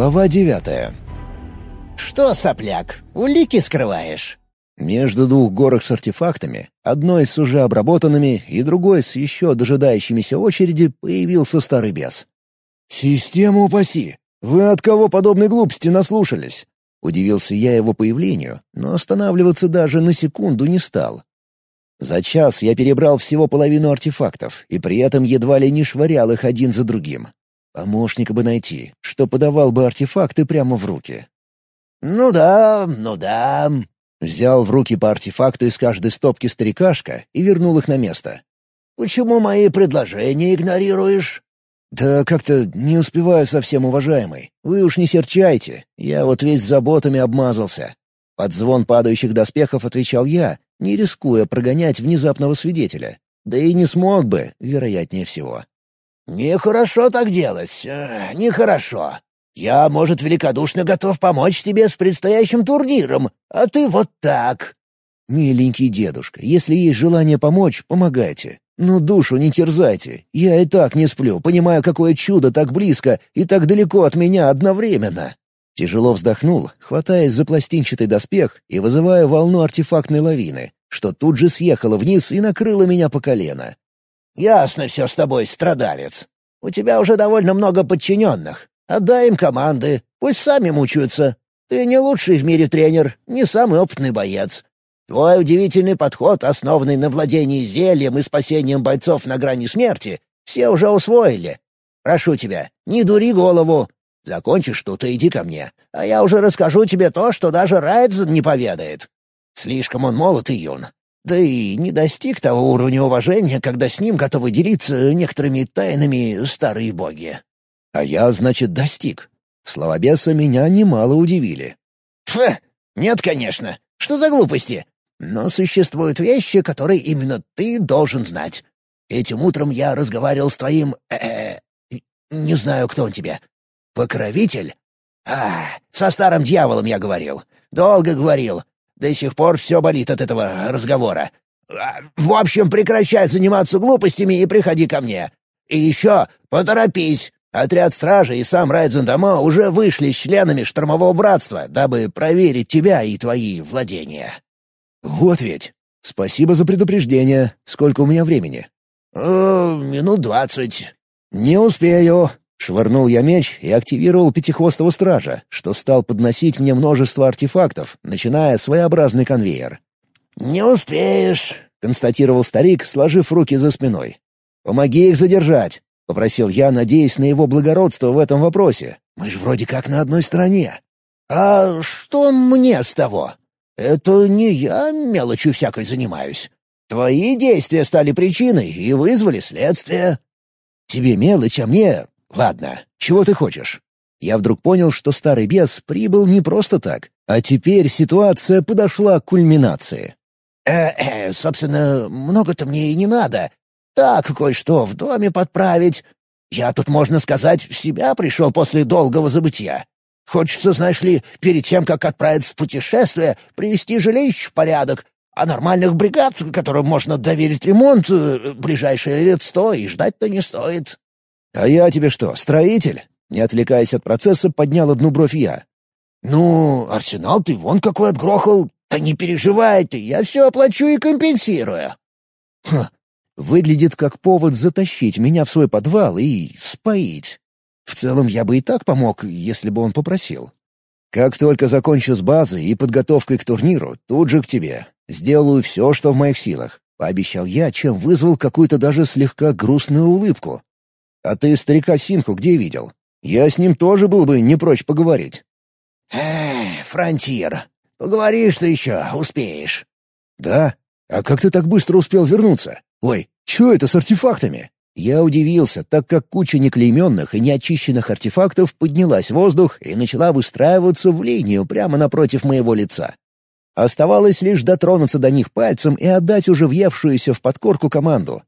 Глава девятая. «Что, сопляк, улики скрываешь?» Между двух горок с артефактами, одной с уже обработанными и другой с еще дожидающимися очереди, появился старый бес. «Систему упаси! Вы от кого подобной глупости наслушались?» Удивился я его появлению, но останавливаться даже на секунду не стал. За час я перебрал всего половину артефактов, и при этом едва ли не швырял их один за другим. Помощника бы найти, что подавал бы артефакты прямо в руки. «Ну да, ну да». Взял в руки по артефакту из каждой стопки старикашка и вернул их на место. «Почему мои предложения игнорируешь?» «Да как-то не успеваю совсем, уважаемый. Вы уж не серчайте. Я вот весь заботами обмазался». Под звон падающих доспехов отвечал я, не рискуя прогонять внезапного свидетеля. Да и не смог бы, вероятнее всего. «Нехорошо так делать. Э, нехорошо. Я, может, великодушно готов помочь тебе с предстоящим турниром, а ты вот так». «Миленький дедушка, если есть желание помочь, помогайте. Но душу не терзайте. Я и так не сплю, понимаю, какое чудо так близко и так далеко от меня одновременно». Тяжело вздохнул, хватаясь за пластинчатый доспех и вызывая волну артефактной лавины, что тут же съехала вниз и накрыла меня по колено. «Ясно все с тобой, страдалец. У тебя уже довольно много подчиненных. Отдай им команды, пусть сами мучаются. Ты не лучший в мире тренер, не самый опытный боец. Твой удивительный подход, основанный на владении зельем и спасением бойцов на грани смерти, все уже усвоили. Прошу тебя, не дури голову. Закончишь тут и иди ко мне, а я уже расскажу тебе то, что даже Райдзен не поведает. Слишком он молод и юн. Да и не достиг того уровня уважения, когда с ним готовы делиться некоторыми тайнами старые боги. А я, значит, достиг. Слова беса меня немало удивили. Фу, нет, конечно. Что за глупости? Но существуют вещи, которые именно ты должен знать. Этим утром я разговаривал с твоим... Э -э, не знаю, кто он тебе. Покровитель? А, со старым дьяволом я говорил. Долго говорил. До сих пор все болит от этого разговора. А, в общем, прекращай заниматься глупостями и приходи ко мне. И еще поторопись. Отряд стражи и сам Райдзен Дома уже вышли с членами штормового братства, дабы проверить тебя и твои владения». «Вот ведь. Спасибо за предупреждение. Сколько у меня времени?» «Э, «Минут двадцать». «Не успею». Швырнул я меч и активировал пятихвостого стража, что стал подносить мне множество артефактов, начиная своеобразный конвейер. «Не успеешь», — констатировал старик, сложив руки за спиной. «Помоги их задержать», — попросил я, надеясь на его благородство в этом вопросе. «Мы же вроде как на одной стороне». «А что мне с того? Это не я мелочью всякой занимаюсь. Твои действия стали причиной и вызвали следствие». «Тебе мелочь, а мне Ладно, чего ты хочешь? Я вдруг понял, что старый бес прибыл не просто так, а теперь ситуация подошла к кульминации. «Э-э, собственно, много-то мне и не надо. Так, кое-что в доме подправить. Я тут, можно сказать, в себя пришел после долгого забытия. Хочется, знаешь ли, перед тем, как отправиться в путешествие, привести жилище в порядок, а нормальных бригад, которым можно доверить ремонт, э, ближайшие лет сто и ждать-то не стоит. «А я тебе что, строитель?» Не отвлекаясь от процесса, поднял одну бровь я. «Ну, арсенал ты вон какой отгрохал. Да не переживай ты, я все оплачу и компенсирую». Ха, выглядит как повод затащить меня в свой подвал и споить. В целом, я бы и так помог, если бы он попросил. Как только закончу с базой и подготовкой к турниру, тут же к тебе. Сделаю все, что в моих силах», — пообещал я, чем вызвал какую-то даже слегка грустную улыбку. А ты старика Синху где видел? Я с ним тоже был бы не прочь поговорить». «Эх, фронтир. Поговоришь ты еще, успеешь». «Да? А как ты так быстро успел вернуться? Ой, что это с артефактами?» Я удивился, так как куча неклейменных и неочищенных артефактов поднялась в воздух и начала выстраиваться в линию прямо напротив моего лица. Оставалось лишь дотронуться до них пальцем и отдать уже въевшуюся в подкорку команду.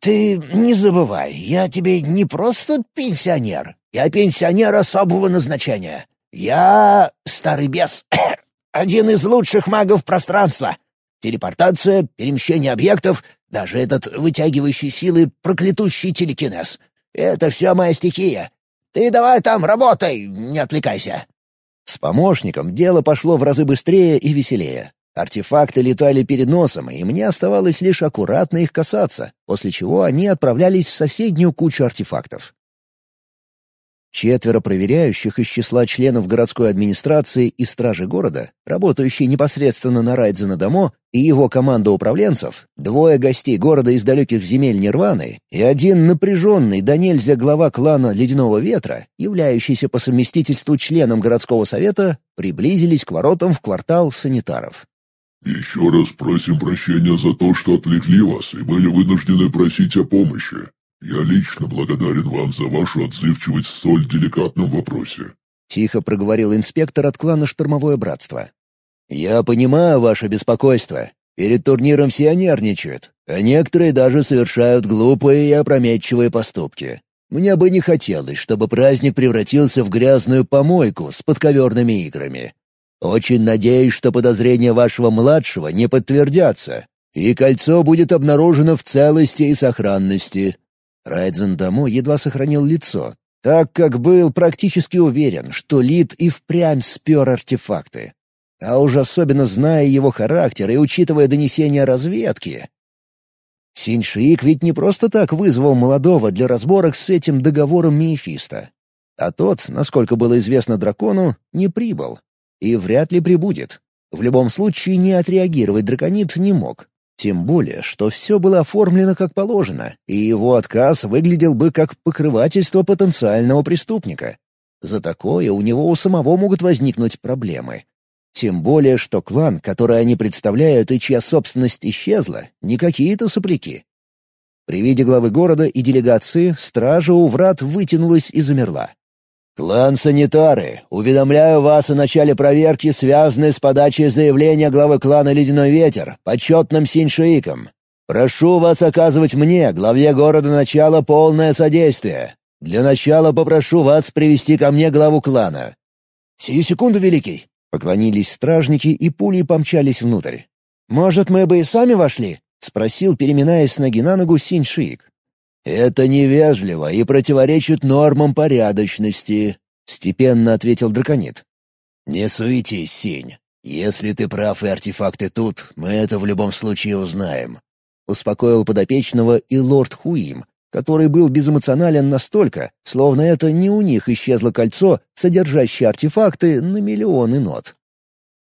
«Ты не забывай, я тебе не просто пенсионер. Я пенсионер особого назначения. Я старый бес, один из лучших магов пространства. Телепортация, перемещение объектов, даже этот вытягивающий силы проклятущий телекинез. Это все моя стихия. Ты давай там работай, не отвлекайся!» С помощником дело пошло в разы быстрее и веселее. Артефакты летали перед носом, и мне оставалось лишь аккуратно их касаться, после чего они отправлялись в соседнюю кучу артефактов. Четверо проверяющих из числа членов городской администрации и стражи города, работающие непосредственно на Райдзена-Дамо, и его команда управленцев, двое гостей города из далеких земель Нирваны и один напряженный до нельзя глава клана Ледяного Ветра, являющийся по совместительству членом городского совета, приблизились к воротам в квартал санитаров. «Еще раз просим прощения за то, что отвлекли вас и были вынуждены просить о помощи. «Я лично благодарен вам за вашу отзывчивость в столь деликатном вопросе», — тихо проговорил инспектор от клана «Штурмовое братство». «Я понимаю ваше беспокойство. Перед турниром все нервничают, а некоторые даже совершают глупые и опрометчивые поступки. Мне бы не хотелось, чтобы праздник превратился в грязную помойку с подковерными играми. Очень надеюсь, что подозрения вашего младшего не подтвердятся, и кольцо будет обнаружено в целости и сохранности. Райдзен Дамо едва сохранил лицо, так как был практически уверен, что Лид и впрямь спер артефакты. А уж особенно зная его характер и учитывая донесения разведки. Синьшиик ведь не просто так вызвал молодого для разборок с этим договором Мефиста. А тот, насколько было известно дракону, не прибыл. И вряд ли прибудет. В любом случае не отреагировать драконит не мог. Тем более, что все было оформлено как положено, и его отказ выглядел бы как покрывательство потенциального преступника. За такое у него у самого могут возникнуть проблемы. Тем более, что клан, который они представляют и чья собственность исчезла, не какие-то сопляки. При виде главы города и делегации стража у врат вытянулась и замерла. «Клан Санитары, уведомляю вас о начале проверки, связанной с подачей заявления главы клана Ледяной Ветер, почетным Синьшииком. Прошу вас оказывать мне, главе города начала, полное содействие. Для начала попрошу вас привести ко мне главу клана». «Сию секунду, Великий!» — поклонились стражники и пулей помчались внутрь. «Может, мы бы и сами вошли?» — спросил, переминаясь с ноги на ногу Синьшиик. «Это невежливо и противоречит нормам порядочности», — степенно ответил драконит. «Не суетись, Синь. Если ты прав и артефакты тут, мы это в любом случае узнаем», — успокоил подопечного и лорд Хуим, который был безэмоционален настолько, словно это не у них исчезло кольцо, содержащее артефакты на миллионы нот.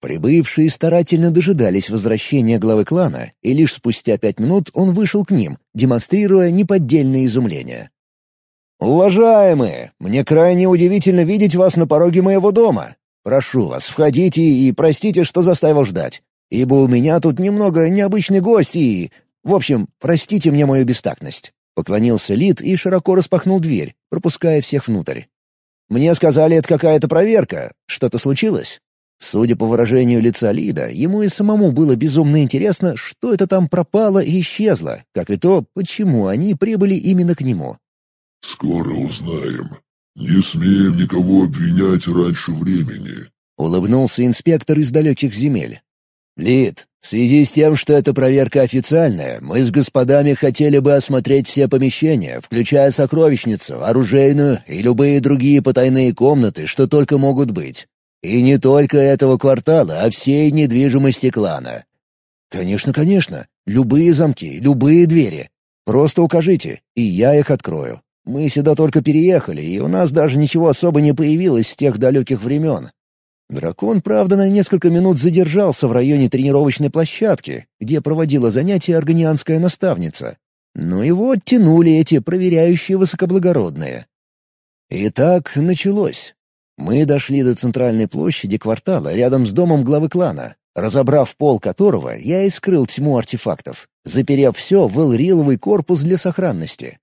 Прибывшие старательно дожидались возвращения главы клана, и лишь спустя пять минут он вышел к ним, демонстрируя неподдельное изумление. «Уважаемые, мне крайне удивительно видеть вас на пороге моего дома. Прошу вас, входите и простите, что заставил ждать, ибо у меня тут немного необычный гость и... В общем, простите мне мою бестактность». Поклонился Лид и широко распахнул дверь, пропуская всех внутрь. «Мне сказали, это какая-то проверка. Что-то случилось?» Судя по выражению лица Лида, ему и самому было безумно интересно, что это там пропало и исчезло, как и то, почему они прибыли именно к нему. «Скоро узнаем. Не смеем никого обвинять раньше времени», — улыбнулся инспектор из далеких земель. «Лид, в связи с тем, что эта проверка официальная, мы с господами хотели бы осмотреть все помещения, включая сокровищницу, оружейную и любые другие потайные комнаты, что только могут быть. И не только этого квартала, а всей недвижимости клана. Конечно, конечно. Любые замки, любые двери. Просто укажите, и я их открою. Мы сюда только переехали, и у нас даже ничего особо не появилось с тех далеких времен. Дракон, правда, на несколько минут задержался в районе тренировочной площадки, где проводила занятия органианская наставница. Но его оттянули эти проверяющие высокоблагородные. Итак, началось. Мы дошли до центральной площади квартала рядом с домом главы клана, разобрав пол которого, я и скрыл тьму артефактов, заперев все в элриловый корпус для сохранности.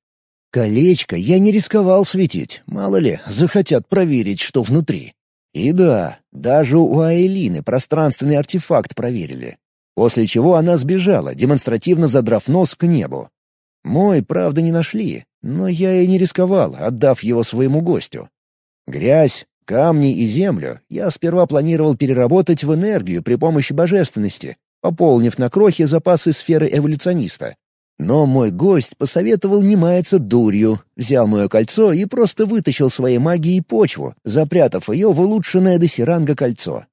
Колечко я не рисковал светить, мало ли, захотят проверить, что внутри. И да, даже у Айлины пространственный артефакт проверили. После чего она сбежала, демонстративно задрав нос к небу. Мой, правда, не нашли, но я и не рисковал, отдав его своему гостю. Грязь, Камни и землю я сперва планировал переработать в энергию при помощи божественности, пополнив на крохи запасы сферы эволюциониста. Но мой гость посоветовал не маяться дурью, взял мое кольцо и просто вытащил своей магией почву, запрятав ее в улучшенное до сиранга кольцо.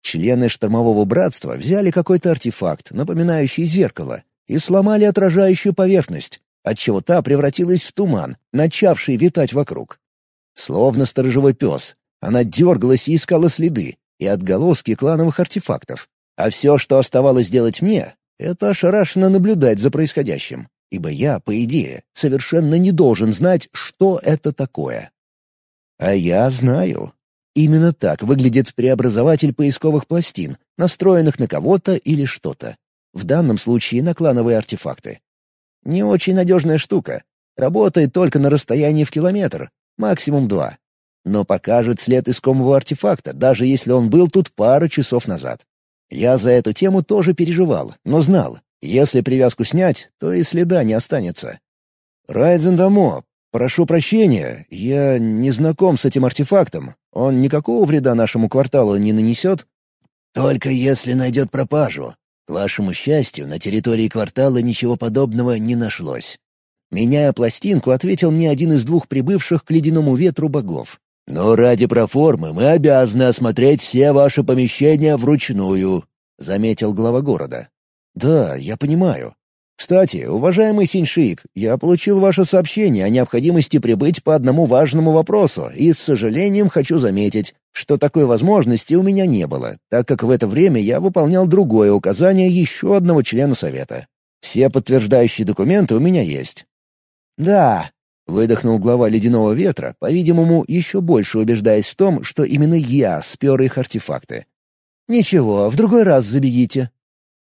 Члены штормового братства взяли какой-то артефакт, напоминающий зеркало, и сломали отражающую поверхность, отчего та превратилась в туман, начавший витать вокруг. Словно сторожевой пес, она дергалась и искала следы и отголоски клановых артефактов. А все, что оставалось делать мне, — это ошарашенно наблюдать за происходящим, ибо я, по идее, совершенно не должен знать, что это такое. А я знаю. Именно так выглядит преобразователь поисковых пластин, настроенных на кого-то или что-то. В данном случае на клановые артефакты. Не очень надежная штука. Работает только на расстоянии в километр, максимум два. Но покажет след искомого артефакта, даже если он был тут пару часов назад. Я за эту тему тоже переживал, но знал, если привязку снять, то и следа не останется. «Райдзен Дамо, прошу прощения, я не знаком с этим артефактом. Он никакого вреда нашему кварталу не нанесет?» «Только если найдет пропажу. К вашему счастью, на территории квартала ничего подобного не нашлось». Меняя пластинку, ответил мне один из двух прибывших к ледяному ветру богов. «Но ради проформы мы обязаны осмотреть все ваши помещения вручную», — заметил глава города. «Да, я понимаю. Кстати, уважаемый Синьшик, я получил ваше сообщение о необходимости прибыть по одному важному вопросу и с сожалением хочу заметить, что такой возможности у меня не было, так как в это время я выполнял другое указание еще одного члена совета. Все подтверждающие документы у меня есть». «Да», — выдохнул глава ледяного ветра, по-видимому, еще больше убеждаясь в том, что именно я спер их артефакты. «Ничего, в другой раз забегите».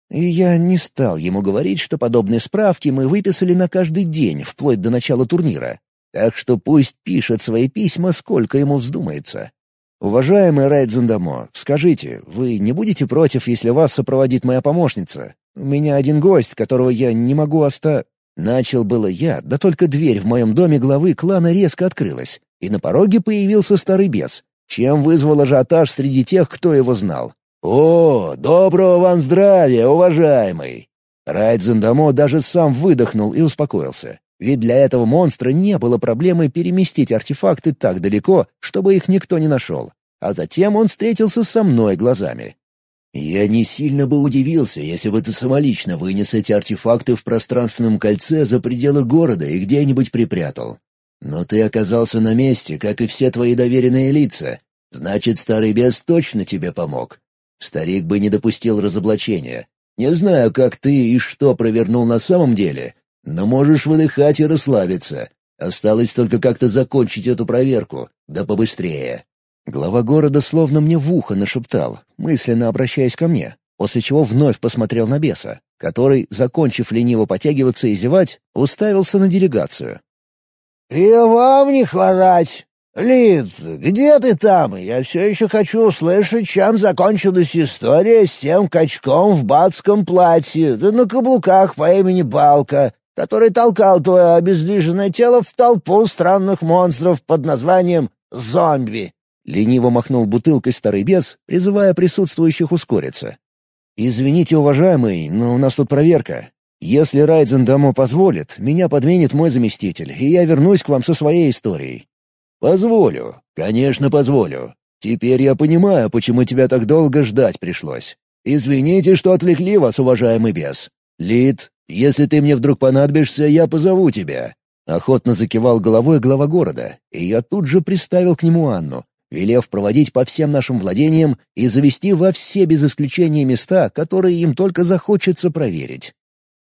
И я не стал ему говорить, что подобные справки мы выписали на каждый день, вплоть до начала турнира. Так что пусть пишет свои письма, сколько ему вздумается. «Уважаемый Райдзендамо, скажите, вы не будете против, если вас сопроводит моя помощница? У меня один гость, которого я не могу оста...» Начал было я, да только дверь в моем доме главы клана резко открылась, и на пороге появился старый бес, чем вызвал ажиотаж среди тех, кто его знал. «О, доброго вам здравия, уважаемый!» Райдзендамо даже сам выдохнул и успокоился. Ведь для этого монстра не было проблемы переместить артефакты так далеко, чтобы их никто не нашел. А затем он встретился со мной глазами. «Я не сильно бы удивился, если бы ты самолично вынес эти артефакты в пространственном кольце за пределы города и где-нибудь припрятал. Но ты оказался на месте, как и все твои доверенные лица. Значит, старый бес точно тебе помог. Старик бы не допустил разоблачения. Не знаю, как ты и что провернул на самом деле, но можешь выдыхать и расслабиться. Осталось только как-то закончить эту проверку, да побыстрее». Глава города словно мне в ухо нашептал, мысленно обращаясь ко мне, после чего вновь посмотрел на беса, который, закончив лениво потягиваться и зевать, уставился на делегацию. «И вам не хворать! Лид, где ты там? Я все еще хочу услышать, чем закончилась история с тем качком в бацком платье, да на каблуках по имени Балка, который толкал твое обездвиженное тело в толпу странных монстров под названием «зомби». Лениво махнул бутылкой старый бес, призывая присутствующих ускориться. «Извините, уважаемый, но у нас тут проверка. Если Райдзен Дамо позволит, меня подменит мой заместитель, и я вернусь к вам со своей историей». «Позволю. Конечно, позволю. Теперь я понимаю, почему тебя так долго ждать пришлось. Извините, что отвлекли вас, уважаемый бес. Лид, если ты мне вдруг понадобишься, я позову тебя». Охотно закивал головой глава города, и я тут же приставил к нему Анну, велев проводить по всем нашим владениям и завести во все без исключения места, которые им только захочется проверить.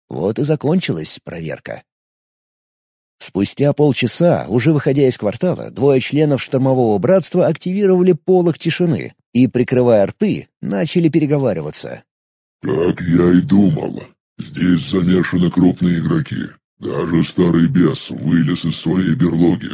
Вот и закончилась проверка. Спустя полчаса, уже выходя из квартала, двое членов штормового братства активировали полок тишины и, прикрывая рты, начали переговариваться. «Как я и думал. Здесь замешаны крупные игроки. Даже старый бес вылез из своей берлоги.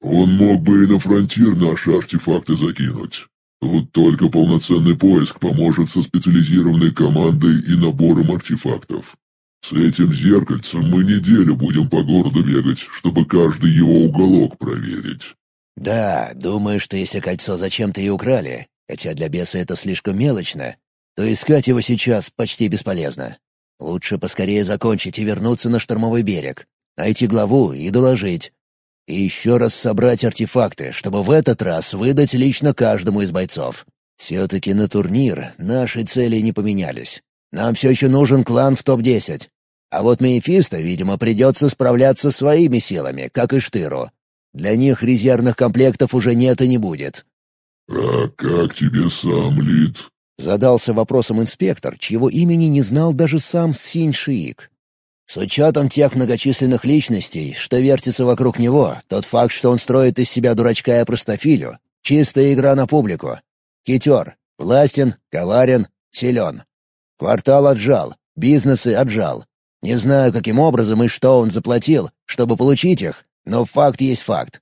Он мог бы и на фронтир наши артефакты закинуть. Тут только полноценный поиск поможет со специализированной командой и набором артефактов. С этим зеркальцем мы неделю будем по городу бегать, чтобы каждый его уголок проверить. Да, думаю, что если кольцо зачем-то и украли, хотя для беса это слишком мелочно, то искать его сейчас почти бесполезно. Лучше поскорее закончить и вернуться на штормовой берег, найти главу и доложить. И еще раз собрать артефакты, чтобы в этот раз выдать лично каждому из бойцов. Все-таки на турнир наши цели не поменялись. Нам все еще нужен клан в топ-10. А вот Мефисто, видимо, придется справляться своими силами, как и Штыру. Для них резервных комплектов уже нет и не будет. «А как тебе сам, Лид?» — задался вопросом инспектор, чьего имени не знал даже сам Синь Шиик. С учетом тех многочисленных личностей, что вертится вокруг него, тот факт, что он строит из себя дурачка и простофилю — чистая игра на публику. Хитер, властен, коварен, силен. Квартал отжал, бизнесы отжал. Не знаю, каким образом и что он заплатил, чтобы получить их, но факт есть факт.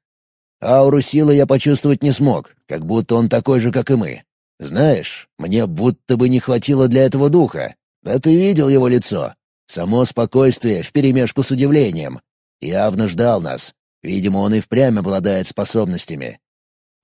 Ауру силы я почувствовать не смог, как будто он такой же, как и мы. Знаешь, мне будто бы не хватило для этого духа. А ты видел его лицо? Само спокойствие вперемешку с удивлением. Явно ждал нас. Видимо, он и впрямь обладает способностями.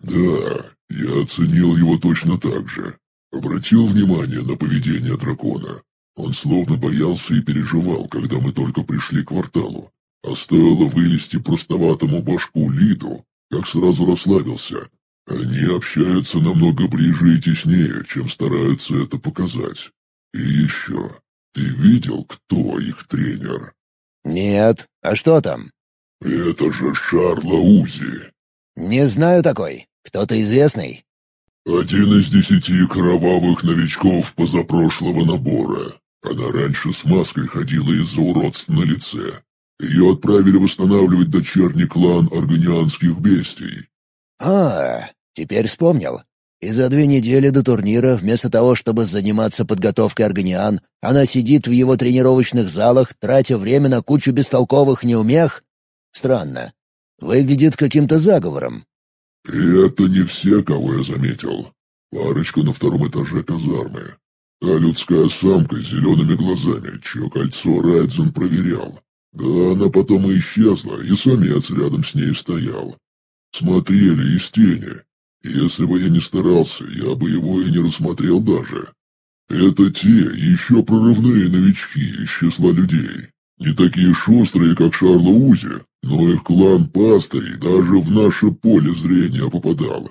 «Да, я оценил его точно так же. Обратил внимание на поведение дракона. Он словно боялся и переживал, когда мы только пришли к кварталу. А стоило вылезти простоватому башку Лиду, как сразу расслабился. Они общаются намного ближе и теснее, чем стараются это показать. И еще, ты видел, кто их тренер? Нет. А что там? Это же Шарла Узи. Не знаю такой. Кто-то известный? Один из десяти кровавых новичков позапрошлого набора. Она раньше с маской ходила из-за уродств на лице. Ее отправили восстанавливать дочерний клан органианских бестий. А, теперь вспомнил. И за две недели до турнира, вместо того, чтобы заниматься подготовкой органиан, она сидит в его тренировочных залах, тратя время на кучу бестолковых неумех? Странно. Выглядит каким-то заговором. И это не все, кого я заметил. Парочка на втором этаже казармы. Та людская самка с зелеными глазами, чье кольцо Райдзен проверял. Да она потом и исчезла, и самец рядом с ней стоял. Смотрели из тени. Если бы я не старался, я бы его и не рассмотрел даже. Это те еще прорывные новички из числа людей. Не такие шустрые, как Шарла Узи, но их клан пастырей даже в наше поле зрения попадал.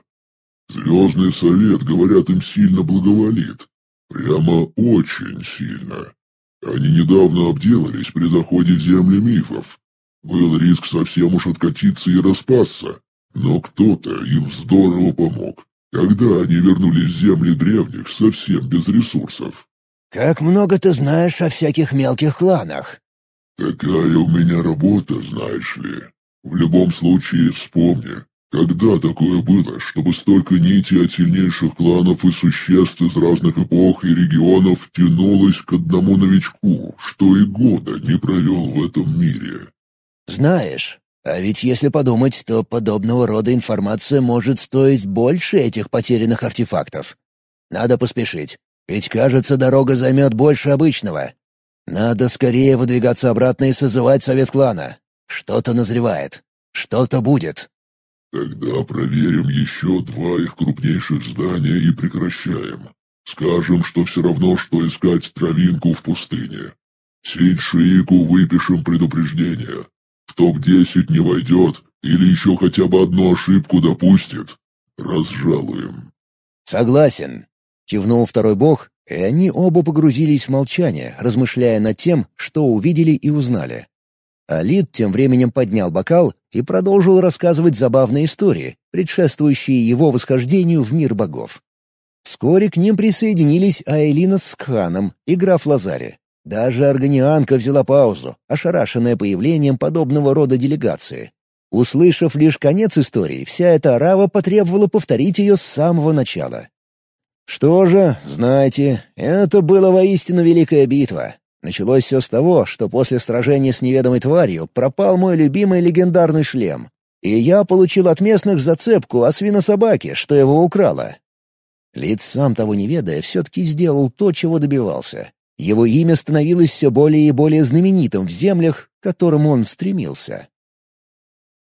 Звездный совет, говорят, им сильно благоволит. Прямо очень сильно. Они недавно обделались при заходе в земли мифов. Был риск совсем уж откатиться и распасться, но кто-то им здорово помог, когда они вернулись в земли древних совсем без ресурсов. «Как много ты знаешь о всяких мелких кланах?» «Такая у меня работа, знаешь ли. В любом случае вспомни, когда такое было, чтобы столько нитей от сильнейших кланов и существ из разных эпох и регионов тянулось к одному новичку, что и года не провел в этом мире? Знаешь, а ведь если подумать, то подобного рода информация может стоить больше этих потерянных артефактов. Надо поспешить, ведь, кажется, дорога займет больше обычного. Надо скорее выдвигаться обратно и созывать совет клана. Что-то назревает, что-то будет. Тогда проверим еще два их крупнейших здания и прекращаем. Скажем, что все равно, что искать травинку в пустыне. Синь-Шиику выпишем предупреждение. В топ-10 не войдет или еще хотя бы одну ошибку допустит. Разжалуем. Согласен. Кивнул второй бог, и они оба погрузились в молчание, размышляя над тем, что увидели и узнали. Алид тем временем поднял бокал и продолжил рассказывать забавные истории, предшествующие его восхождению в мир богов. Вскоре к ним присоединились Айлина с Кханом и граф Лазари. Даже органианка взяла паузу, ошарашенная появлением подобного рода делегации. Услышав лишь конец истории, вся эта арава потребовала повторить ее с самого начала. Что же, знаете, это была воистину великая битва, Началось все с того, что после сражения с неведомой тварью пропал мой любимый легендарный шлем, и я получил от местных зацепку о свинособаке, что его украла. Лиц сам того не ведая, все-таки сделал то, чего добивался. Его имя становилось все более и более знаменитым в землях, к которым он стремился.